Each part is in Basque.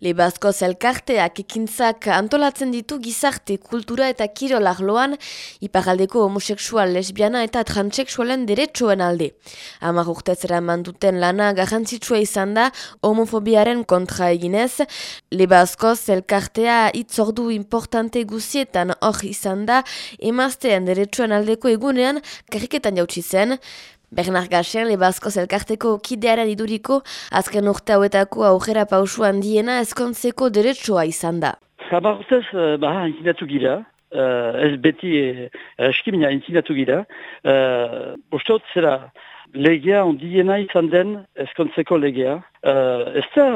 Lebazko zelkarteak ekintzak antolatzen ditu gizarte, kultura eta kirol arloan, iparaldeko homoseksual, lesbiana eta transseksualen deretsoen alde. Amar urtezera manduten lana garrantzitsua izan da homofobiaren kontra eginez, Lebazko zelkartea itzordu importante guzietan hor izan da, emaztean deretsoen aldeko egunean kariketan jautsi zen, Bernard Gaxen, Lebazko zelkarteko kidearen iduriko, azken urte hauetako aurrera pausu handiena eskontzeko deretsoa izan da. Hamar urtez, uh, ba, intzinatu gira, uh, ez beti eskimina uh, intzinatu gira. Uh, Bostot zera, legea ondiena izan den eskontzeko legea. Uh, ez da,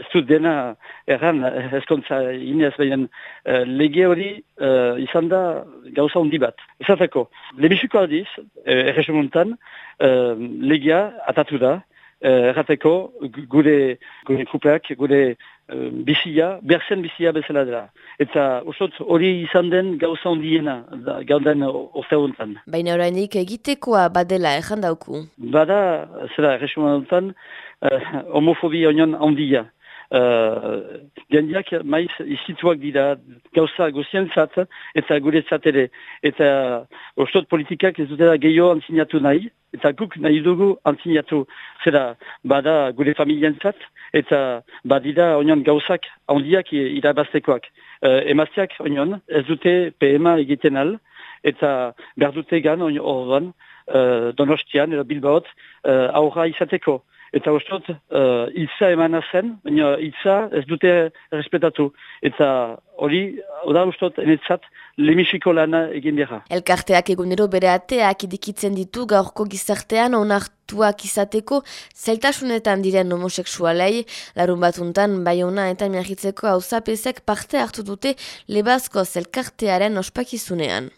ez du dena erran eskontza inez, baina uh, lege hori uh, izan da gauza ondi bat. Ezatako, lebisuko aldiz, erresumontan, uh, legea atatu da, errateko gure, gure kupeak, gure bizia, berzen bizia bezala dela. Eta usot hori izan den gauza ondiena gauden orte honetan. Baina orainik egitekoa badela erran dauku? Bada, zera, erresumontan, uh, homofobia onion ondia. Uh, Gendiak maiz izituak dira gauza guzien zat eta gure ere. Eta ostot politikak ez dutela gehiago antzinatu nahi, eta guk nahi dugu antzinatu zera bada gure familien zat, eta badira onion gauzak handiak irabaztekoak. Uh, emazteak onion ez dute PMA egiten al, eta behar dute gan orduan uh, donostian, edo bilbaot, uh, aurra izateko. Eta ostot, uh, itza emana zen, baina itza ez dute respetatu. Eta hori, oda ustot, enetzat, lemisiko lana egin dira. Elkarteak egunero bere ateak idikitzen ditu gaurko gizartean onartuak izateko zeltasunetan diren homoseksualei, larun batuntan baiona eta miagitzeko hauzapezek parte hartu dute lebazko zelkartearen ospakizunean.